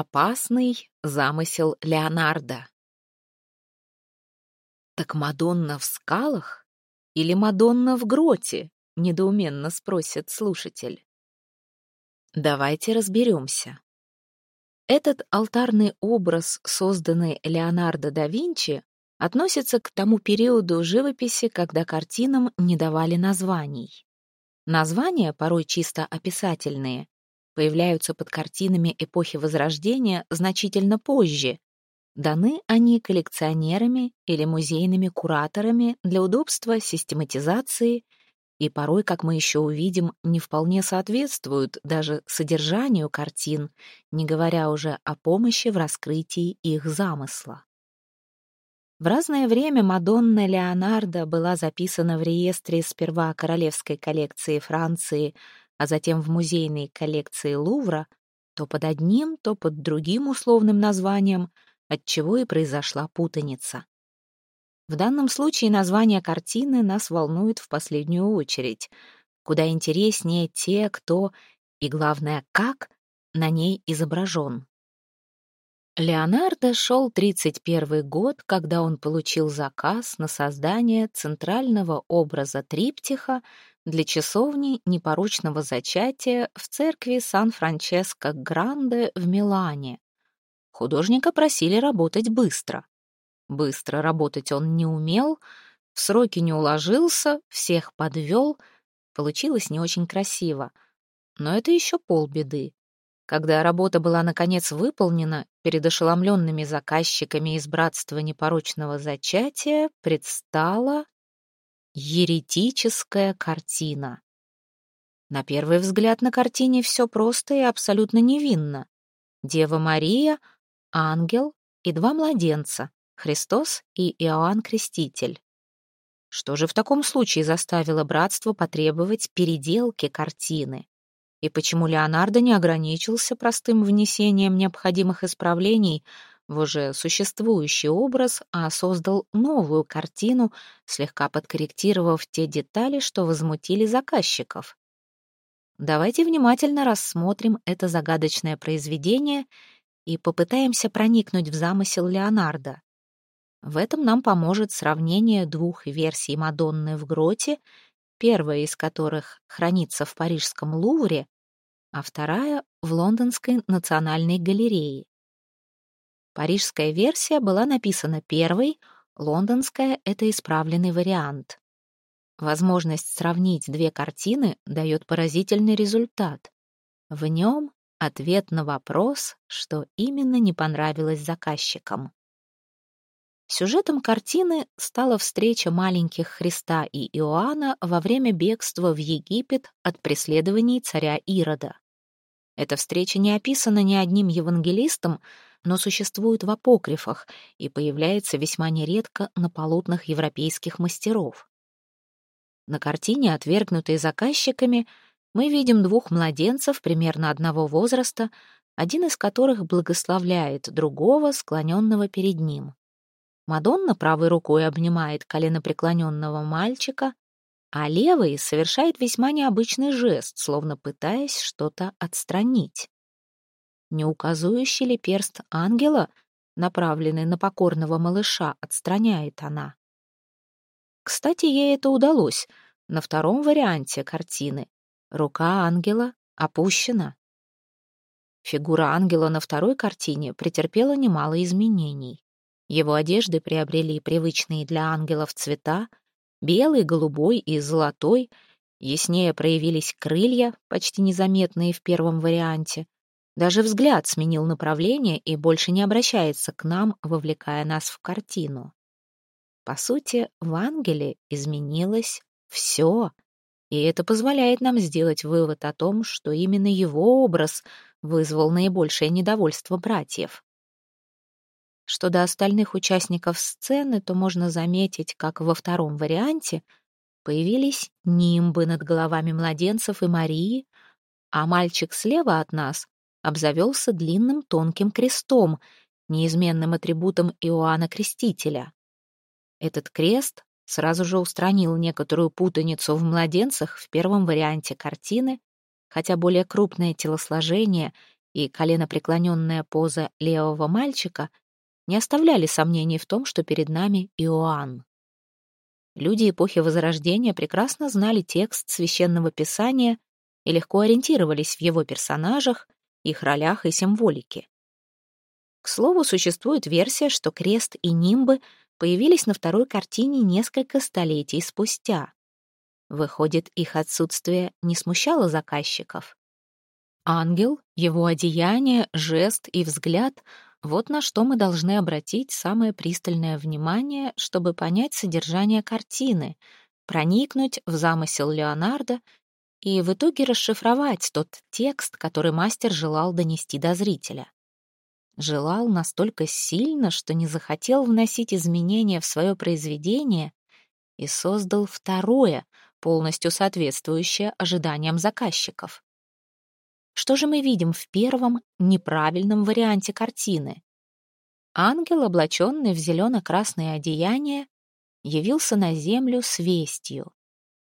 Опасный замысел Леонардо. «Так Мадонна в скалах или Мадонна в гроте?» — недоуменно спросит слушатель. Давайте разберемся. Этот алтарный образ, созданный Леонардо да Винчи, относится к тому периоду живописи, когда картинам не давали названий. Названия, порой чисто описательные, появляются под картинами эпохи Возрождения значительно позже. Даны они коллекционерами или музейными кураторами для удобства систематизации и порой, как мы еще увидим, не вполне соответствуют даже содержанию картин, не говоря уже о помощи в раскрытии их замысла. В разное время Мадонна Леонардо была записана в реестре сперва Королевской коллекции Франции а затем в музейной коллекции Лувра, то под одним, то под другим условным названием, отчего и произошла путаница. В данном случае название картины нас волнует в последнюю очередь. Куда интереснее те, кто, и главное, как на ней изображен. Леонардо шел 31 год, когда он получил заказ на создание центрального образа триптиха для часовни непорочного зачатия в церкви Сан-Франческо-Гранде в Милане. Художника просили работать быстро. Быстро работать он не умел, в сроки не уложился, всех подвел. Получилось не очень красиво. Но это еще полбеды. Когда работа была наконец выполнена, перед ошеломленными заказчиками из братства непорочного зачатия предстала Еретическая картина. На первый взгляд на картине все просто и абсолютно невинно. Дева Мария, ангел и два младенца, Христос и Иоанн Креститель. Что же в таком случае заставило братство потребовать переделки картины? И почему Леонардо не ограничился простым внесением необходимых исправлений, в уже существующий образ, а создал новую картину, слегка подкорректировав те детали, что возмутили заказчиков. Давайте внимательно рассмотрим это загадочное произведение и попытаемся проникнуть в замысел Леонардо. В этом нам поможет сравнение двух версий Мадонны в гроте, первая из которых хранится в Парижском Лувре, а вторая — в Лондонской национальной галерее. Парижская версия была написана первой, лондонская — это исправленный вариант. Возможность сравнить две картины дает поразительный результат. В нем ответ на вопрос, что именно не понравилось заказчикам. Сюжетом картины стала встреча маленьких Христа и Иоанна во время бегства в Египет от преследований царя Ирода. Эта встреча не описана ни одним евангелистом, но существует в апокрифах и появляется весьма нередко на полотнах европейских мастеров. На картине, отвергнутой заказчиками, мы видим двух младенцев примерно одного возраста, один из которых благословляет другого, склоненного перед ним. Мадонна правой рукой обнимает коленопреклоненного мальчика, а левой совершает весьма необычный жест, словно пытаясь что-то отстранить. Не указывающий ли перст ангела, направленный на покорного малыша, отстраняет она? Кстати, ей это удалось. На втором варианте картины рука ангела опущена. Фигура ангела на второй картине претерпела немало изменений. Его одежды приобрели привычные для ангелов цвета — белый, голубой и золотой. Яснее проявились крылья, почти незаметные в первом варианте. Даже взгляд сменил направление и больше не обращается к нам, вовлекая нас в картину. По сути, в ангеле изменилось все, и это позволяет нам сделать вывод о том, что именно его образ вызвал наибольшее недовольство братьев. Что до остальных участников сцены, то можно заметить, как во втором варианте появились нимбы над головами младенцев и Марии, а мальчик слева от нас обзавелся длинным тонким крестом, неизменным атрибутом Иоанна Крестителя. Этот крест сразу же устранил некоторую путаницу в младенцах в первом варианте картины, хотя более крупное телосложение и коленопреклоненная поза левого мальчика не оставляли сомнений в том, что перед нами Иоанн. Люди эпохи Возрождения прекрасно знали текст священного писания и легко ориентировались в его персонажах, их ролях и символике. К слову, существует версия, что крест и нимбы появились на второй картине несколько столетий спустя. Выходит, их отсутствие не смущало заказчиков. Ангел, его одеяние, жест и взгляд — вот на что мы должны обратить самое пристальное внимание, чтобы понять содержание картины, проникнуть в замысел Леонардо и в итоге расшифровать тот текст, который мастер желал донести до зрителя. Желал настолько сильно, что не захотел вносить изменения в свое произведение и создал второе, полностью соответствующее ожиданиям заказчиков. Что же мы видим в первом, неправильном варианте картины? Ангел, облаченный в зелено-красное одеяние, явился на землю с вестью.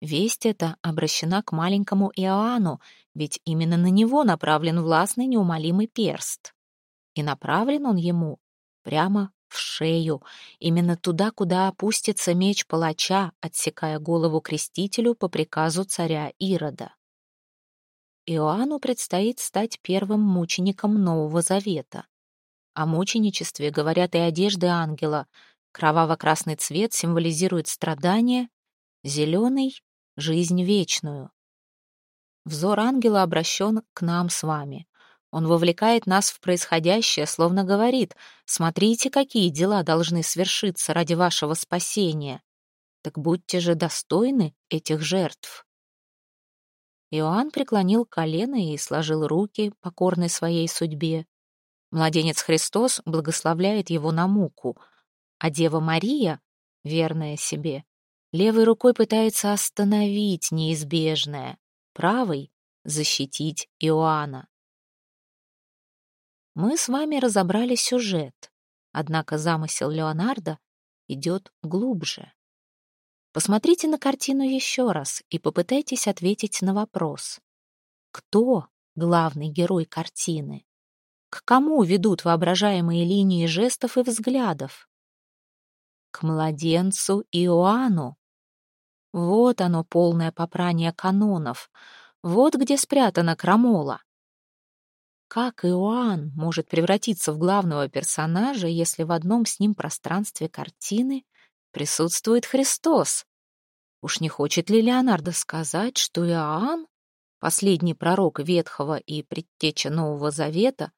Весть эта обращена к маленькому Иоанну, ведь именно на него направлен властный неумолимый перст. И направлен он ему прямо в шею, именно туда, куда опустится меч палача, отсекая голову крестителю по приказу царя Ирода. Иоанну предстоит стать первым мучеником Нового Завета. О мученичестве говорят и одежды ангела. Кроваво-красный цвет символизирует страдание, зеленый — жизнь вечную. Взор ангела обращен к нам с вами. Он вовлекает нас в происходящее, словно говорит, «Смотрите, какие дела должны свершиться ради вашего спасения. Так будьте же достойны этих жертв». Иоанн преклонил колено и сложил руки, покорный своей судьбе. Младенец Христос благословляет его на муку, а Дева Мария, верная себе, левой рукой пытается остановить неизбежное, правой — защитить Иоанна. Мы с вами разобрали сюжет, однако замысел Леонардо идет глубже. Посмотрите на картину еще раз и попытайтесь ответить на вопрос. Кто главный герой картины? К кому ведут воображаемые линии жестов и взглядов? К младенцу Иоанну. Вот оно, полное попрание канонов. Вот где спрятана крамола. Как Иоанн может превратиться в главного персонажа, если в одном с ним пространстве картины присутствует Христос. Уж не хочет ли Леонардо сказать, что Иоанн, последний пророк Ветхого и предтеча Нового Завета,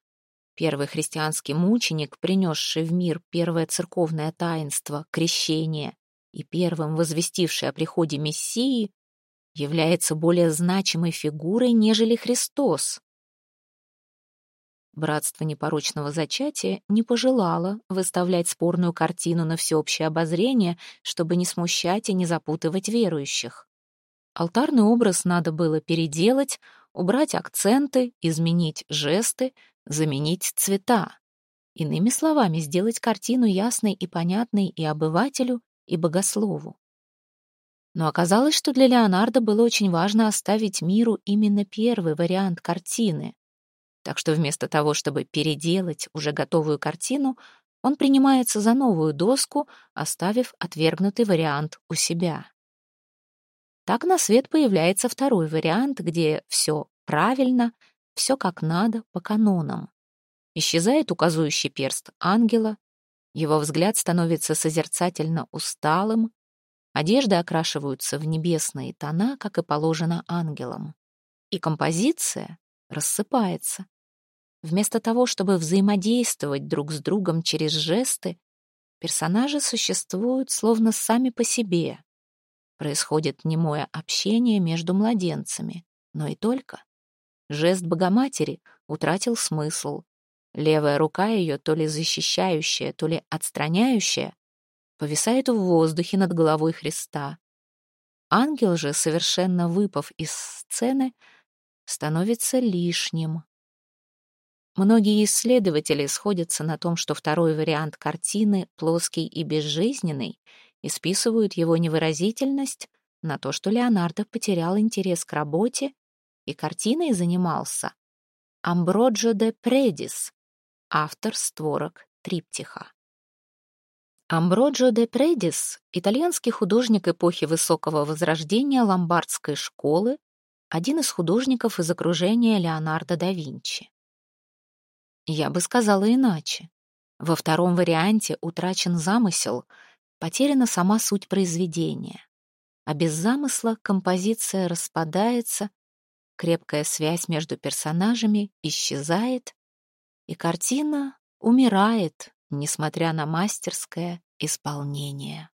первый христианский мученик, принесший в мир первое церковное таинство — крещение, и первым возвестивший о приходе Мессии, является более значимой фигурой, нежели Христос? Братство непорочного зачатия не пожелало выставлять спорную картину на всеобщее обозрение, чтобы не смущать и не запутывать верующих. Алтарный образ надо было переделать, убрать акценты, изменить жесты, заменить цвета. Иными словами, сделать картину ясной и понятной и обывателю, и богослову. Но оказалось, что для Леонардо было очень важно оставить миру именно первый вариант картины, так что вместо того, чтобы переделать уже готовую картину, он принимается за новую доску, оставив отвергнутый вариант у себя. Так на свет появляется второй вариант, где все правильно, все как надо, по канонам. Исчезает указующий перст ангела, его взгляд становится созерцательно усталым, одежды окрашиваются в небесные тона, как и положено ангелам. И композиция рассыпается, Вместо того, чтобы взаимодействовать друг с другом через жесты, персонажи существуют словно сами по себе. Происходит немое общение между младенцами, но и только. Жест Богоматери утратил смысл. Левая рука ее, то ли защищающая, то ли отстраняющая, повисает в воздухе над головой Христа. Ангел же, совершенно выпав из сцены, становится лишним, Многие исследователи сходятся на том, что второй вариант картины, плоский и безжизненный, и списывают его невыразительность на то, что Леонардо потерял интерес к работе и картиной занимался Амброджо де Предис, автор створок триптиха. Амброджо де Предис — итальянский художник эпохи Высокого Возрождения ломбардской школы, один из художников из окружения Леонардо да Винчи. Я бы сказала иначе. Во втором варианте утрачен замысел, потеряна сама суть произведения. А без замысла композиция распадается, крепкая связь между персонажами исчезает, и картина умирает, несмотря на мастерское исполнение.